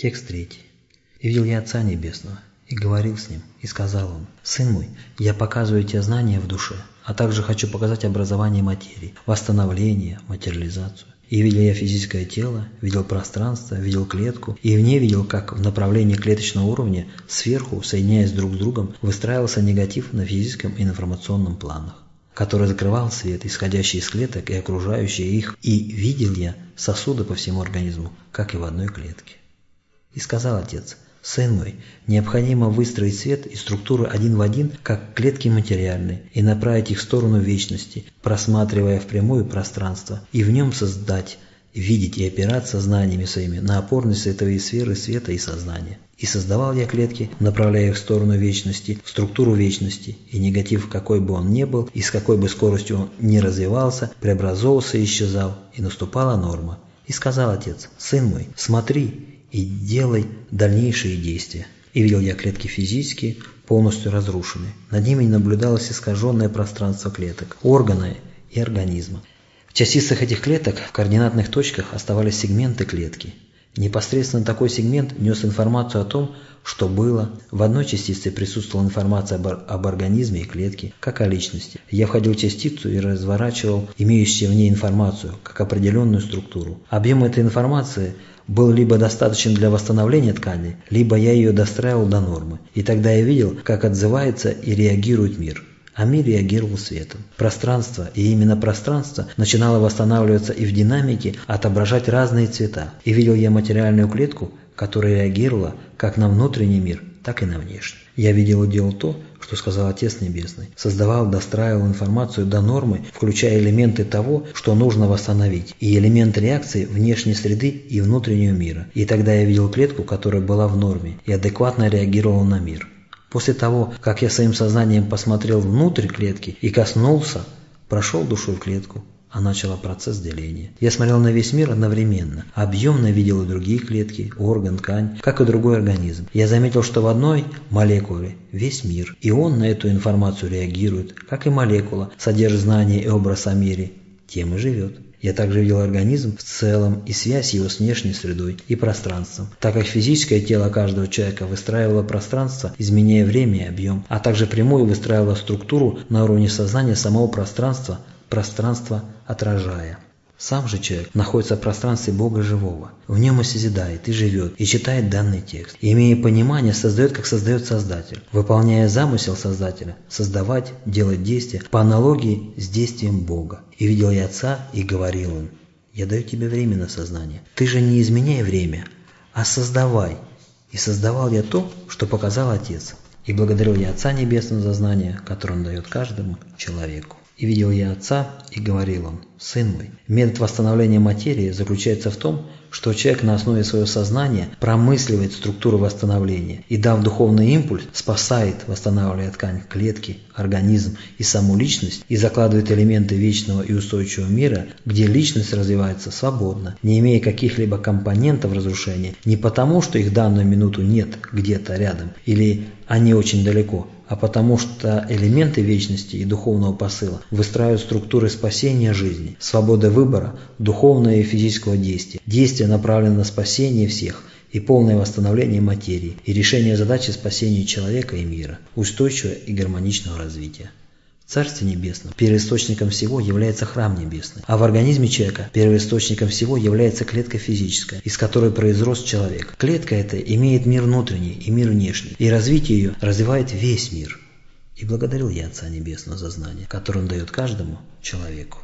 Текст третий. «И видел я Отца Небесного, и говорил с Ним, и сказал Он, «Сын мой, я показываю тебе знания в душе, а также хочу показать образование материи, восстановление, материализацию. И видел я физическое тело, видел пространство, видел клетку, и в ней видел, как в направлении клеточного уровня сверху, соединяясь друг с другом, выстраивался негатив на физическом и информационном планах который закрывал свет, исходящий из клеток и окружающий их, и видел я сосуды по всему организму, как и в одной клетке. И сказал отец, «Сын мой, необходимо выстроить свет и структуру один в один, как клетки материальные, и направить их в сторону вечности, просматривая впрямую пространство, и в нем создать видеть и опираться знаниями своими на опорность световые сферы света и сознания. И создавал я клетки, направляя их в сторону вечности, в структуру вечности, и негатив, какой бы он ни был, и с какой бы скоростью он не развивался, преобразовывался и исчезал, и наступала норма. И сказал отец, «Сын мой, смотри и делай дальнейшие действия». И видел я клетки физические, полностью разрушенные. Над ними наблюдалось искаженное пространство клеток, органы и организма. В частицах этих клеток в координатных точках оставались сегменты клетки. Непосредственно такой сегмент нес информацию о том, что было. В одной частице присутствовала информация об, об организме и клетке, как о личности. Я входил в частицу и разворачивал имеющую в ней информацию, как определенную структуру. Объем этой информации был либо достаточен для восстановления ткани, либо я ее достраивал до нормы. И тогда я видел, как отзывается и реагирует мир а мир реагировал светом. Пространство, и именно пространство, начинало восстанавливаться и в динамике отображать разные цвета. И видел я материальную клетку, которая реагировала как на внутренний мир, так и на внешний. Я видел и делал то, что сказал Отец Небесный. Создавал, достраивал информацию до нормы, включая элементы того, что нужно восстановить, и элементы реакции внешней среды и внутреннего мира. И тогда я видел клетку, которая была в норме и адекватно реагировала на мир. После того, как я своим сознанием посмотрел внутрь клетки и коснулся, прошел душой в клетку, а начала процесс деления. Я смотрел на весь мир одновременно, объемно видел и другие клетки, орган, ткань, как и другой организм. Я заметил, что в одной молекуле весь мир, и он на эту информацию реагирует, как и молекула, содержит знания и образ о мире, тем и живет. Я также видел организм в целом и связь его с внешней средой и пространством, так как физическое тело каждого человека выстраивало пространство, изменяя время и объем, а также прямую выстраивало структуру на уровне сознания самого пространства, пространство отражая. Сам же человек находится в пространстве Бога Живого. В нем и созидает, и живет, и читает данный текст. И, имея понимание, создает, как создает Создатель. Выполняя замысел Создателя, создавать, делать действия по аналогии с действием Бога. И видел я Отца, и говорил Он, «Я даю тебе время на сознание. Ты же не изменяй время, а создавай». И создавал я то, что показал Отец. И благодарил я Отца Небесного за знание, которое Он дает каждому человеку. И видел я Отца, и говорил Он, «Сын мой». Метод восстановления материи заключается в том, что человек на основе своего сознания промысливает структуру восстановления и, дав духовный импульс, спасает, восстанавливая ткань клетки, организм и саму личность и закладывает элементы вечного и устойчивого мира, где личность развивается свободно, не имея каких-либо компонентов разрушения, не потому, что их данную минуту нет где-то рядом или они очень далеко, а потому что элементы вечности и духовного посыла выстраивают структуры спасения жизни, свободы выбора, духовного и физического действия. Действие направлено на спасение всех и полное восстановление материи и решение задачи спасения человека и мира, устойчивого и гармоничного развития. Царстве Небесном первоисточником всего является храм небесный, а в организме человека первоисточником всего является клетка физическая, из которой произрос человек. Клетка эта имеет мир внутренний и мир внешний, и развитие ее развивает весь мир. И благодарил я Отца Небесного за знание, которое Он дает каждому человеку.